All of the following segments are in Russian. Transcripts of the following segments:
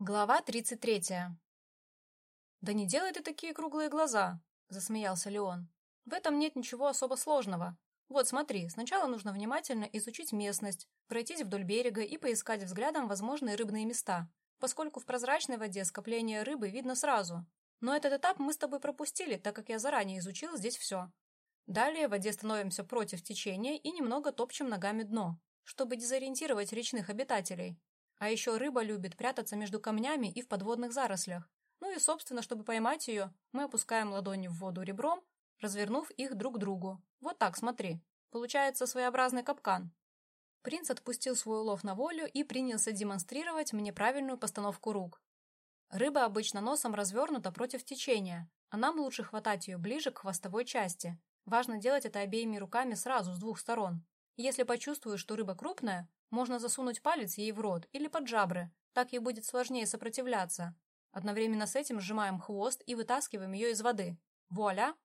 Глава 33. «Да не делай ты такие круглые глаза», — засмеялся Леон. «В этом нет ничего особо сложного. Вот смотри, сначала нужно внимательно изучить местность, пройтись вдоль берега и поискать взглядом возможные рыбные места, поскольку в прозрачной воде скопление рыбы видно сразу. Но этот этап мы с тобой пропустили, так как я заранее изучил здесь все. Далее в воде становимся против течения и немного топчем ногами дно, чтобы дезориентировать речных обитателей, а еще рыба любит прятаться между камнями и в подводных зарослях. Ну и, собственно, чтобы поймать ее, мы опускаем ладони в воду ребром, развернув их друг к другу. Вот так, смотри. Получается своеобразный капкан. Принц отпустил свой улов на волю и принялся демонстрировать мне правильную постановку рук. Рыба обычно носом развернута против течения, а нам лучше хватать ее ближе к хвостовой части. Важно делать это обеими руками сразу, с двух сторон. Если почувствуешь, что рыба крупная, можно засунуть палец ей в рот или под жабры, так ей будет сложнее сопротивляться. Одновременно с этим сжимаем хвост и вытаскиваем ее из воды. Вуаля!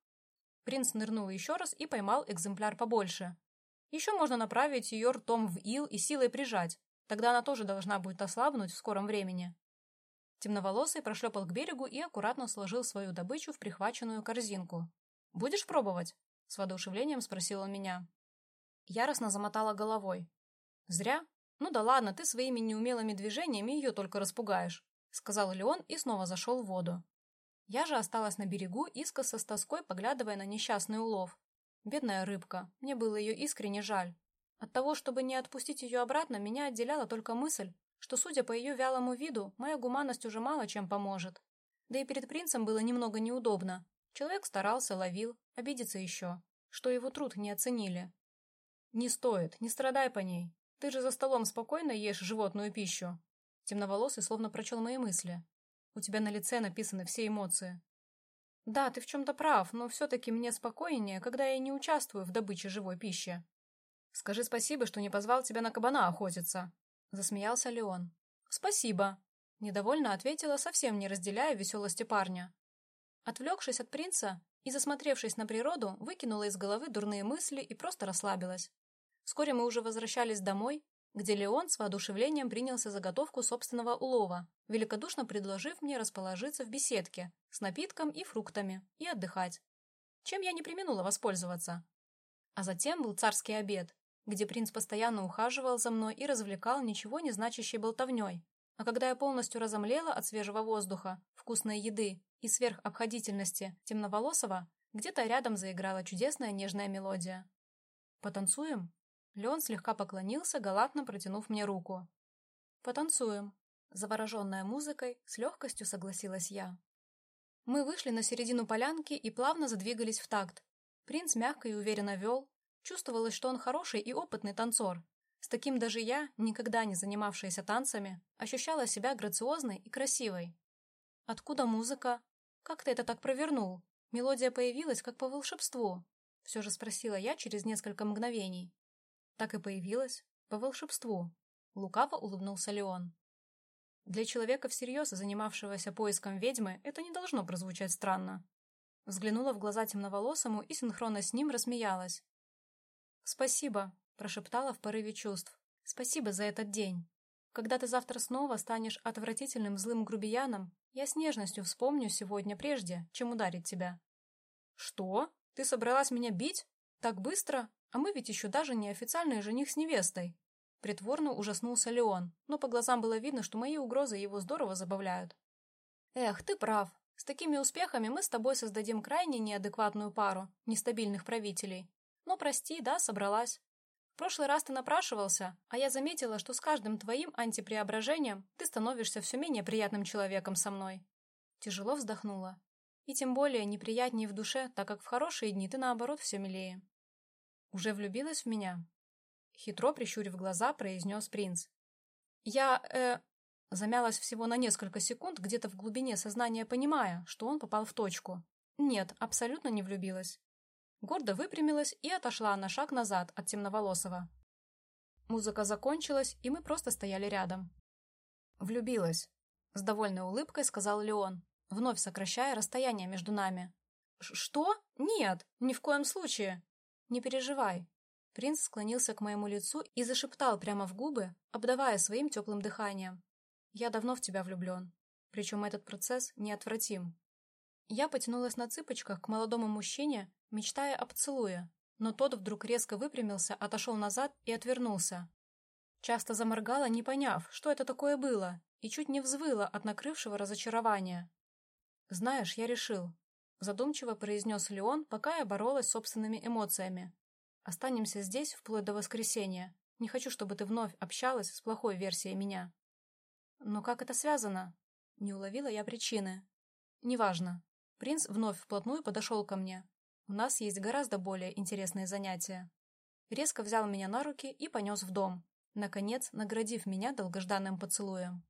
Принц нырнул еще раз и поймал экземпляр побольше. Еще можно направить ее ртом в ил и силой прижать. Тогда она тоже должна будет ослабнуть в скором времени. Темноволосый прошлепал к берегу и аккуратно сложил свою добычу в прихваченную корзинку. «Будешь пробовать?» — с воодушевлением спросил он меня. Яростно замотала головой. «Зря? Ну да ладно, ты своими неумелыми движениями ее только распугаешь», сказал Леон и снова зашел в воду. Я же осталась на берегу, искоса с тоской поглядывая на несчастный улов. Бедная рыбка, мне было ее искренне жаль. От того, чтобы не отпустить ее обратно, меня отделяла только мысль, что, судя по ее вялому виду, моя гуманность уже мало чем поможет. Да и перед принцем было немного неудобно. Человек старался, ловил, обидеться еще, что его труд не оценили. «Не стоит, не страдай по ней. Ты же за столом спокойно ешь животную пищу. Темноволосый словно прочел мои мысли. У тебя на лице написаны все эмоции. Да, ты в чем-то прав, но все-таки мне спокойнее, когда я не участвую в добыче живой пищи. Скажи спасибо, что не позвал тебя на кабана охотиться. Засмеялся Леон. Спасибо. Недовольно ответила, совсем не разделяя веселости парня. Отвлекшись от принца и засмотревшись на природу, выкинула из головы дурные мысли и просто расслабилась. Вскоре мы уже возвращались домой, где Леон с воодушевлением принялся заготовку собственного улова, великодушно предложив мне расположиться в беседке с напитком и фруктами и отдыхать. Чем я не применула воспользоваться. А затем был царский обед, где принц постоянно ухаживал за мной и развлекал ничего не значащей болтовней. А когда я полностью разомлела от свежего воздуха, вкусной еды и сверхобходительности темноволосого, где-то рядом заиграла чудесная нежная мелодия. «Потанцуем?» Леон слегка поклонился, галантно протянув мне руку. «Потанцуем». Завороженная музыкой, с легкостью согласилась я. Мы вышли на середину полянки и плавно задвигались в такт. Принц мягко и уверенно вел. Чувствовалось, что он хороший и опытный танцор. С таким даже я, никогда не занимавшаяся танцами, ощущала себя грациозной и красивой. «Откуда музыка? Как ты это так провернул? Мелодия появилась, как по волшебству?» Все же спросила я через несколько мгновений. Так и появилась. По волшебству. Лукаво улыбнулся Леон. Для человека всерьез занимавшегося поиском ведьмы это не должно прозвучать странно. Взглянула в глаза темноволосому и синхронно с ним рассмеялась. «Спасибо», — прошептала в порыве чувств. «Спасибо за этот день. Когда ты завтра снова станешь отвратительным злым грубияном, я с нежностью вспомню сегодня прежде, чем ударить тебя». «Что? Ты собралась меня бить? Так быстро?» А мы ведь еще даже не официальный жених с невестой. Притворно ужаснулся Леон, но по глазам было видно, что мои угрозы его здорово забавляют. Эх, ты прав. С такими успехами мы с тобой создадим крайне неадекватную пару нестабильных правителей. Но прости, да, собралась. Прошлый раз ты напрашивался, а я заметила, что с каждым твоим антипреображением ты становишься все менее приятным человеком со мной. Тяжело вздохнула. И тем более неприятнее в душе, так как в хорошие дни ты, наоборот, все милее. «Уже влюбилась в меня?» Хитро прищурив глаза, произнес принц. «Я, э...» Замялась всего на несколько секунд, где-то в глубине сознания понимая, что он попал в точку. Нет, абсолютно не влюбилась. Гордо выпрямилась и отошла на шаг назад от темноволосого. Музыка закончилась, и мы просто стояли рядом. «Влюбилась», — с довольной улыбкой сказал Леон, вновь сокращая расстояние между нами. «Что? Нет, ни в коем случае!» «Не переживай». Принц склонился к моему лицу и зашептал прямо в губы, обдавая своим теплым дыханием. Я давно в тебя влюблен. Причем этот процесс неотвратим. Я потянулась на цыпочках к молодому мужчине, мечтая о поцелуе, но тот вдруг резко выпрямился, отошел назад и отвернулся. Часто заморгала, не поняв, что это такое было, и чуть не взвыла от накрывшего разочарования. «Знаешь, я решил», — задумчиво произнес Леон, пока я боролась с собственными эмоциями. «Останемся здесь вплоть до воскресенья. Не хочу, чтобы ты вновь общалась с плохой версией меня». «Но как это связано?» Не уловила я причины. «Неважно». Принц вновь вплотную подошел ко мне. «У нас есть гораздо более интересные занятия». Резко взял меня на руки и понес в дом, наконец наградив меня долгожданным поцелуем.